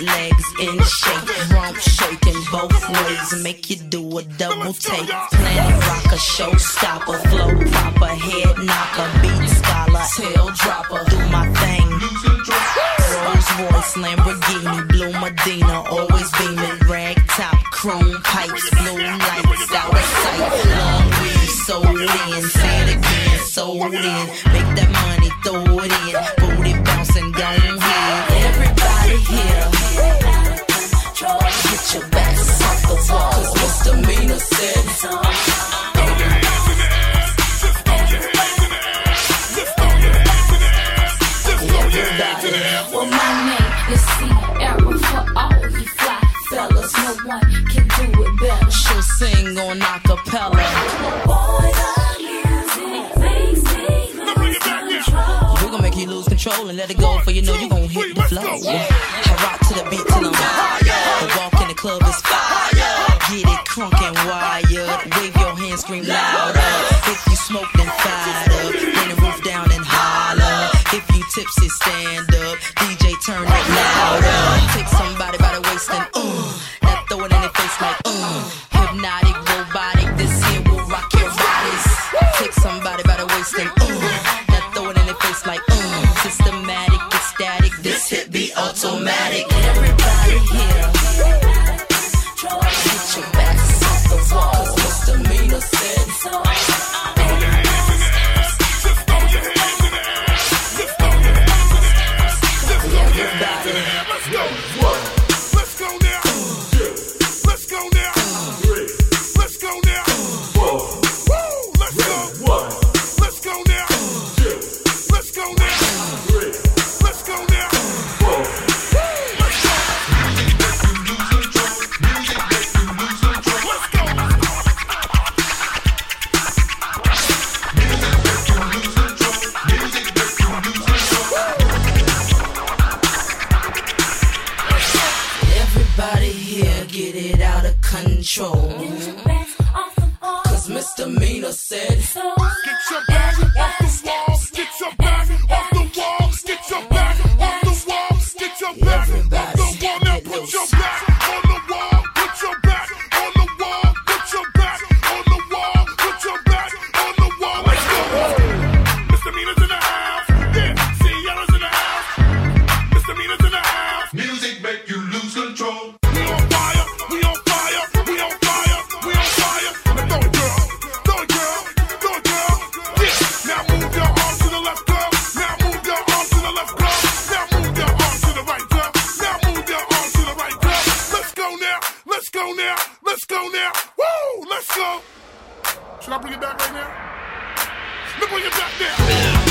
legs in shape, rump shaking both ways make you do a double take. Planet rocker, showstopper, flow proper, head knocker, beat scholar, tail dropper, do my thing. Rolls Royce, Lamborghini, Blue Medina, always beaming, rag top, chrome pipes, blue lights, out of sight, long weed, sold in, say it again, sold in, make that money, throw it in, booty bouncing, go ahead, everybody here. Get your backs off the wall, cause misdemeanor said Well, my name is Ciara for all you fly fellas. No one can do it better. She'll sing on acapella. You lose control and let it go, for you know you gonna hit the flow. I rock to the beat till I'm higher. The walk in the club is fire. Get it crunk and wired. Wave your hands, scream louder. If you smoke, then fired up. Bring the roof down and holler. If you tipsy, stand up. DJ, turn it louder. Take somebody by the waist and uh. Now throw it in their face like uh. Hypnotic, robotic. This here will rock your bodies. Take somebody by the waist and uh. Ecstatic. This hit be automatic. Everybody Everybody here get it out of control. Cause misdemeanor said so, Get your back off the wall. Now, let's go now. Woo, let's go. Should I bring it back right now? Let's bring it back now.